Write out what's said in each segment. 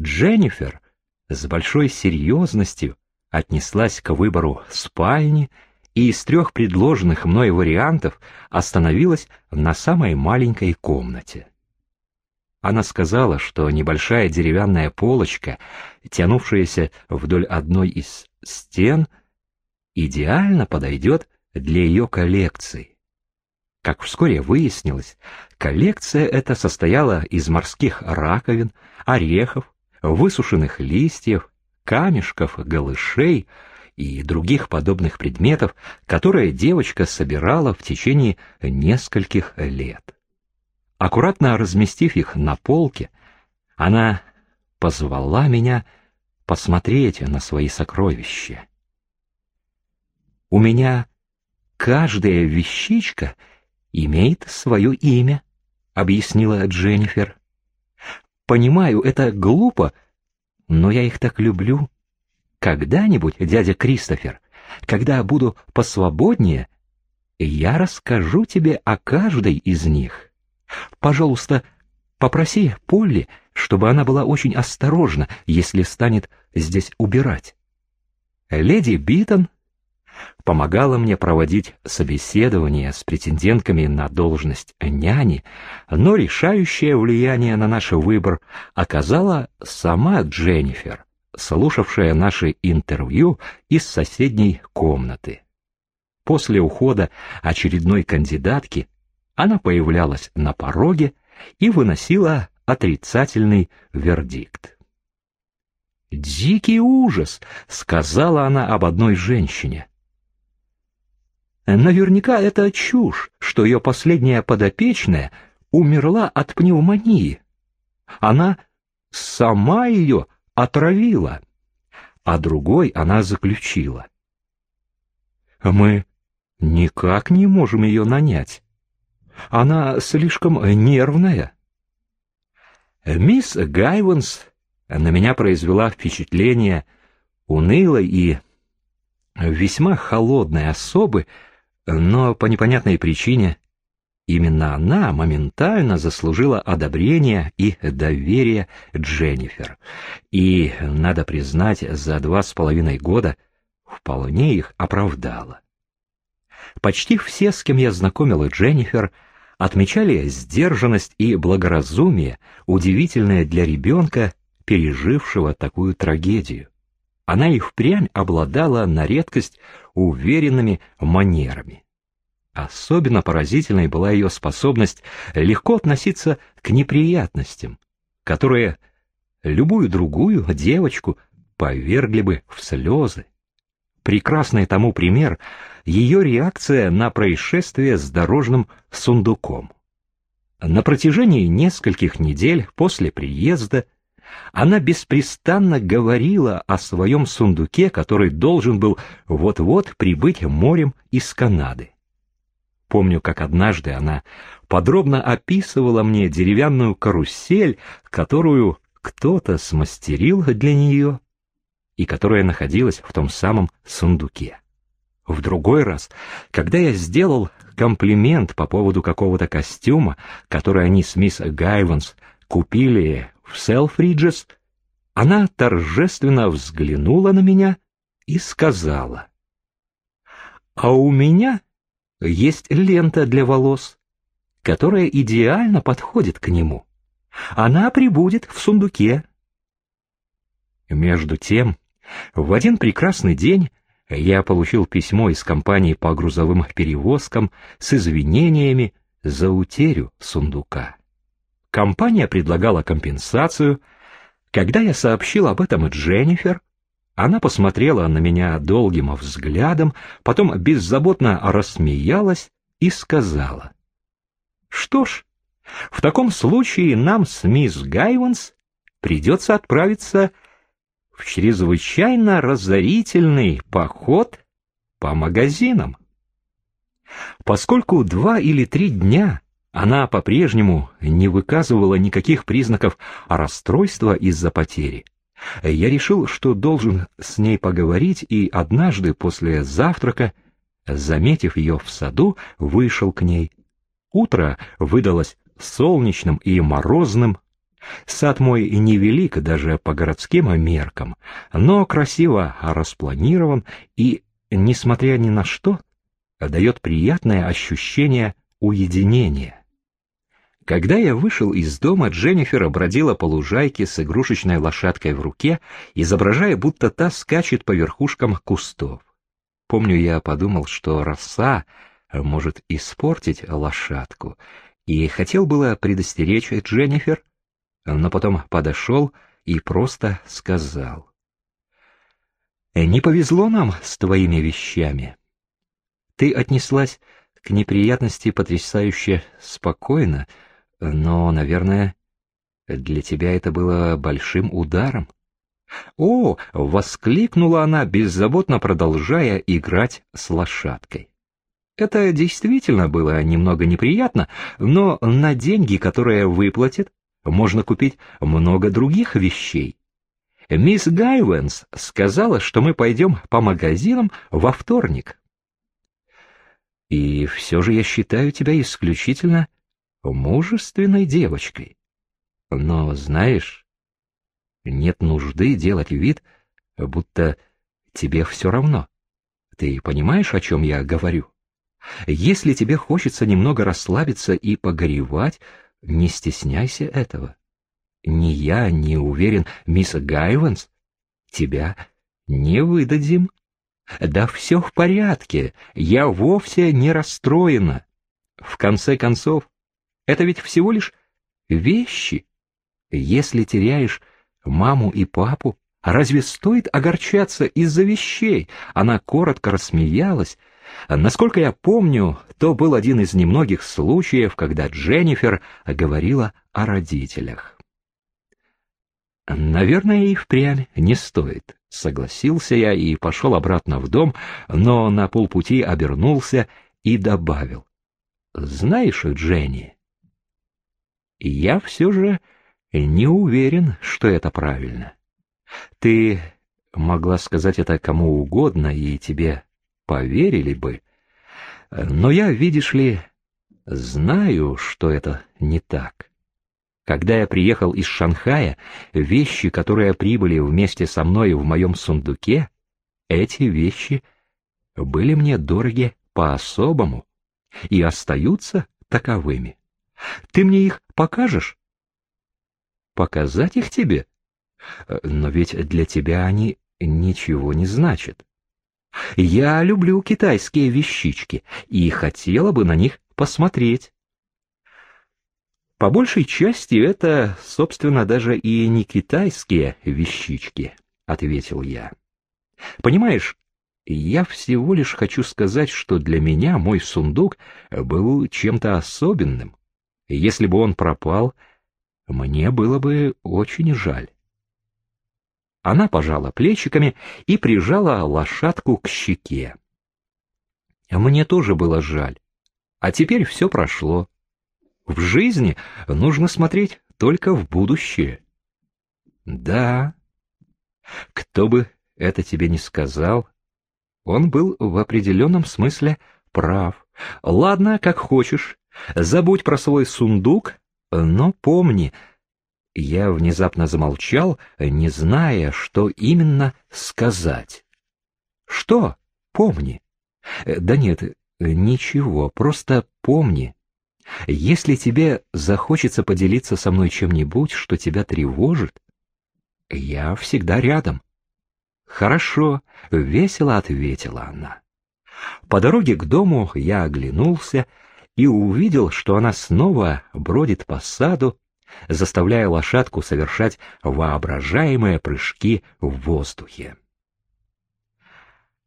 Дженнифер с большой серьезностью отнеслась к выбору спальни и из трех предложенных мной вариантов остановилась на самой маленькой комнате. Она сказала, что небольшая деревянная полочка, тянувшаяся вдоль одной из стен, идеально подойдет для ее коллекции. Как вскоре выяснилось, коллекция эта состояла из морских раковин, орехов, высушенных листьев, камешков, голышей и других подобных предметов, которые девочка собирала в течение нескольких лет. Аккуратно разместив их на полке, она позвала меня посмотреть на свои сокровища. У меня каждая вещичка имеет свое имя, объяснила Дженнифер. Понимаю, это глупо, но я их так люблю. Когда-нибудь, дядя Кристофер, когда буду посвободнее, я расскажу тебе о каждой из них. Пожалуйста, попроси Полли, чтобы она была очень осторожна, если станет здесь убирать. Леди Битон помогала мне проводить собеседование с претендентками на должность няни, но решающее влияние на наш выбор оказала сама Дженнифер, слушавшая наши интервью из соседней комнаты. После ухода очередной кандидатки она появлялась на пороге и выносила отрицательный вердикт. «Дикий ужас!» — сказала она об одной женщине. Наверняка это чушь, что ее последняя подопечная умерла от пневмонии. Она сама ее отравила, а другой она заключила. Мы никак не можем ее нанять. Она слишком нервная. Мисс Гайвенс на меня произвела впечатление унылой и весьма холодной особы, но по непонятной причине именно она моментально заслужила одобрение и доверие Дженнифер. И, надо признать, за два с половиной года вполне их оправдала. Почти все, с кем я знакомила Дженнифер, отмечали сдержанность и благоразумие, удивительное для ребенка, пережившего такую трагедию. Она и впрямь обладала на редкость уверенными манерами. Особенно поразительной была ее способность легко относиться к неприятностям, которые любую другую девочку повергли бы в слезы. Прекрасный тому пример — ее реакция на происшествие с дорожным сундуком. На протяжении нескольких недель после приезда она беспрестанно говорила о своем сундуке, который должен был вот-вот прибыть морем из Канады. Помню, как однажды она подробно описывала мне деревянную карусель, которую кто-то смастерил для нее и которая находилась в том самом сундуке. В другой раз, когда я сделал комплимент по поводу какого-то костюма, который они с мисс Гайванс купили в Селфриджес, она торжественно взглянула на меня и сказала, «А у меня есть лента для волос, которая идеально подходит к нему. Она прибудет в сундуке». Между тем, в один прекрасный день я получил письмо из компании по грузовым перевозкам с извинениями за утерю сундука. Компания предлагала компенсацию. Когда я сообщил об этом Дженнифер, она посмотрела на меня долгим взглядом, потом беззаботно рассмеялась и сказала. «Что ж, в таком случае нам с мисс Гайванс придется отправиться в чрезвычайно разорительный поход по магазинам. Поскольку два или три дня она по-прежнему не выказывала никаких признаков расстройства из-за потери. Я решил, что должен с ней поговорить, и однажды после завтрака, заметив ее в саду, вышел к ней. Утро выдалось солнечным и морозным. Сад мой невелик даже по городским меркам, но красиво распланирован и, несмотря ни на что, дает приятное ощущение уединения. Когда я вышел из дома, Дженнифер бродила по лужайке с игрушечной лошадкой в руке, изображая, будто та скачет по верхушкам кустов. Помню, я подумал, что роса может испортить лошадку, и хотел было предостеречь Дженнифер, но потом подошел и просто сказал. «Не повезло нам с твоими вещами. Ты отнеслась к неприятности потрясающе спокойно, но, наверное, для тебя это было большим ударом. «О!» — воскликнула она, беззаботно продолжая играть с лошадкой. Это действительно было немного неприятно, но на деньги, которые выплатит, можно купить много других вещей. Мисс Гайвенс сказала, что мы пойдем по магазинам во вторник. И все же я считаю тебя исключительно мужественной девочкой. Но, знаешь, нет нужды делать вид, будто тебе все равно. Ты понимаешь, о чем я говорю? Если тебе хочется немного расслабиться и погоревать, не стесняйся этого. Ни я, не уверен, мисс Гайвенс, тебя не выдадим. Да все в порядке, я вовсе не расстроена. В конце концов, это ведь всего лишь вещи. Если теряешь маму и папу, разве стоит огорчаться из-за вещей? Она коротко рассмеялась. Насколько я помню, то был один из немногих случаев, когда Дженнифер говорила о родителях. Наверное, и впрямь не стоит. Согласился я и пошел обратно в дом, но на полпути обернулся и добавил. Знаешь, Дженни, я все же не уверен, что это правильно. Ты могла сказать это кому угодно, и тебе поверили бы. Но я, видишь ли, знаю, что это не так. Когда я приехал из Шанхая, вещи, которые прибыли вместе со мной в моем сундуке, эти вещи были мне дороги по-особому и остаются таковыми. Ты мне их покажешь? Показать их тебе? Но ведь для тебя они ничего не значат. Я люблю китайские вещички и хотела бы на них посмотреть. По большей части это, собственно, даже и не китайские вещички, ответил я. Понимаешь, я всего лишь хочу сказать, что для меня мой сундук был чем-то особенным. Если бы он пропал, мне было бы очень жаль. Она пожала плечиками и прижала лошадку к щеке. Мне тоже было жаль. А теперь все прошло. В жизни нужно смотреть только в будущее. Да, кто бы это тебе не сказал, он был в определенном смысле прав. Ладно, как хочешь, забудь про свой сундук, но помни, я внезапно замолчал, не зная, что именно сказать. Что? Помни. Да нет, ничего, просто помни. Если тебе захочется поделиться со мной чем-нибудь, что тебя тревожит, я всегда рядом. Хорошо, весело ответила она. По дороге к дому я оглянулся и увидел, что она снова бродит по саду, заставляя лошадку совершать воображаемые прыжки в воздухе.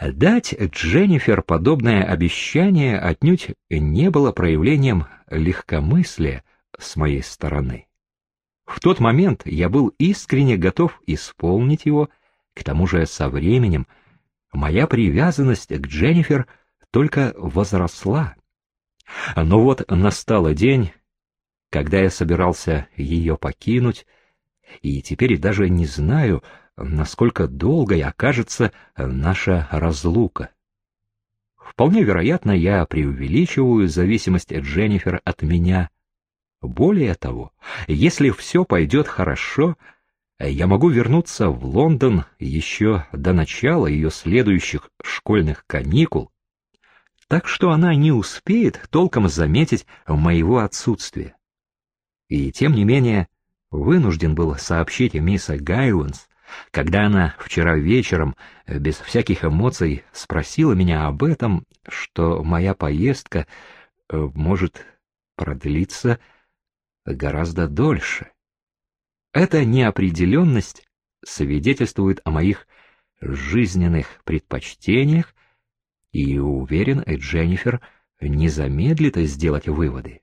Дать Дженнифер подобное обещание отнюдь не было проявлением легкомыслия с моей стороны. В тот момент я был искренне готов исполнить его, к тому же со временем моя привязанность к Дженнифер только возросла. Но вот настал день, когда я собирался ее покинуть, и теперь даже не знаю, насколько долгой окажется наша разлука. Вполне вероятно, я преувеличиваю зависимость Дженнифер от меня. Более того, если все пойдет хорошо, я могу вернуться в Лондон еще до начала ее следующих школьных каникул, так что она не успеет толком заметить моего отсутствия. И тем не менее, вынужден был сообщить мисс Гайвенс, когда она вчера вечером, без всяких эмоций, спросила меня об этом, что моя поездка э, может продлиться гораздо дольше. Эта неопределенность свидетельствует о моих жизненных предпочтениях, и, уверен, Дженнифер не замедлит сделать выводы.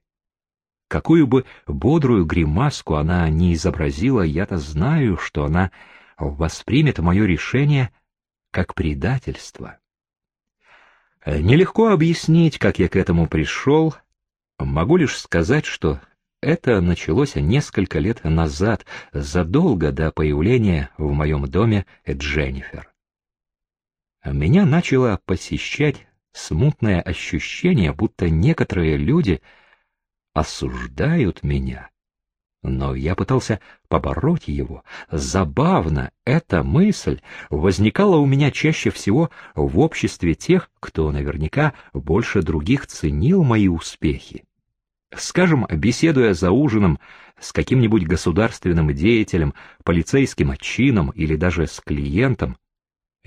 Какую бы бодрую гримаску она ни изобразила, я-то знаю, что она воспримет мое решение как предательство. Нелегко объяснить, как я к этому пришел. Могу лишь сказать, что это началось несколько лет назад, задолго до появления в моем доме Дженнифер. Меня начало посещать смутное ощущение, будто некоторые люди осуждают меня но я пытался побороть его. Забавно, эта мысль возникала у меня чаще всего в обществе тех, кто наверняка больше других ценил мои успехи. Скажем, беседуя за ужином с каким-нибудь государственным деятелем, полицейским чином или даже с клиентом,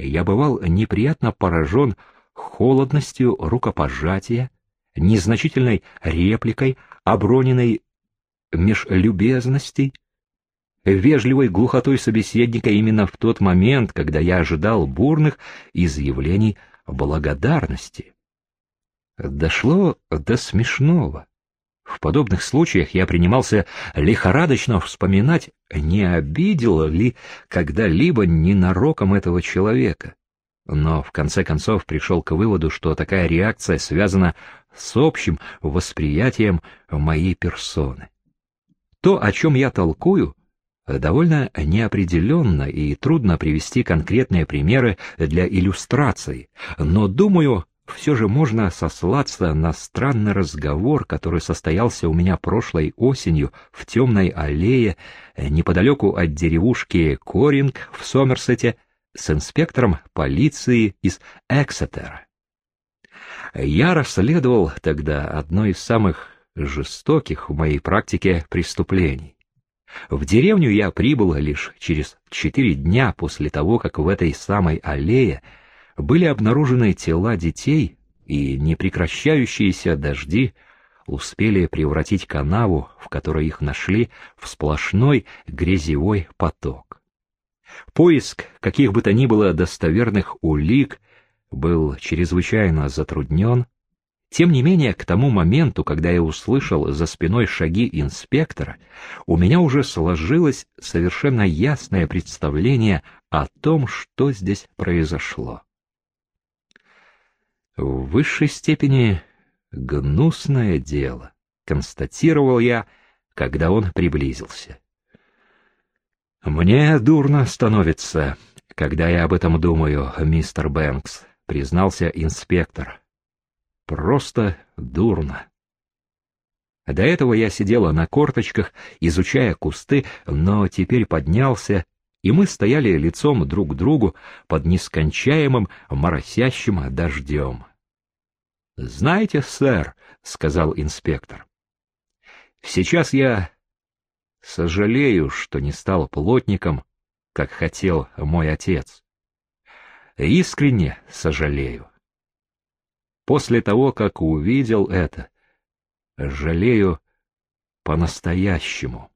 я бывал неприятно поражен холодностью рукопожатия, незначительной репликой, оброненной меж любезностей, вежливой глухотой собеседника именно в тот момент, когда я ожидал бурных изъявлений благодарности. Дошло до смешного. В подобных случаях я принимался лихорадочно вспоминать, не обидел ли когда-либо ненароком этого человека. Но в конце концов пришел к выводу, что такая реакция связана с общим восприятием моей персоны. То, о чем я толкую, довольно неопределенно и трудно привести конкретные примеры для иллюстрации, но, думаю, все же можно сослаться на странный разговор, который состоялся у меня прошлой осенью в темной аллее неподалеку от деревушки Коринг в Сомерсете с инспектором полиции из Эксетера. Я расследовал тогда одно из самых жестоких в моей практике преступлений. В деревню я прибыл лишь через четыре дня после того, как в этой самой аллее были обнаружены тела детей, и непрекращающиеся дожди успели превратить канаву, в которой их нашли, в сплошной грязевой поток. Поиск каких бы то ни было достоверных улик был чрезвычайно затруднен, тем не менее, к тому моменту, когда я услышал за спиной шаги инспектора, у меня уже сложилось совершенно ясное представление о том, что здесь произошло. В высшей степени гнусное дело, констатировал я, когда он приблизился. Мне дурно становится, когда я об этом думаю, мистер Бэнкс, признался инспектор, Просто дурно. До этого я сидела на корточках, изучая кусты, но теперь поднялся, и мы стояли лицом друг к другу под нескончаемым моросящим дождем. — Знаете, сэр, — сказал инспектор, — сейчас я сожалею, что не стал плотником, как хотел мой отец. Искренне сожалею. После того, как увидел это, жалею по-настоящему.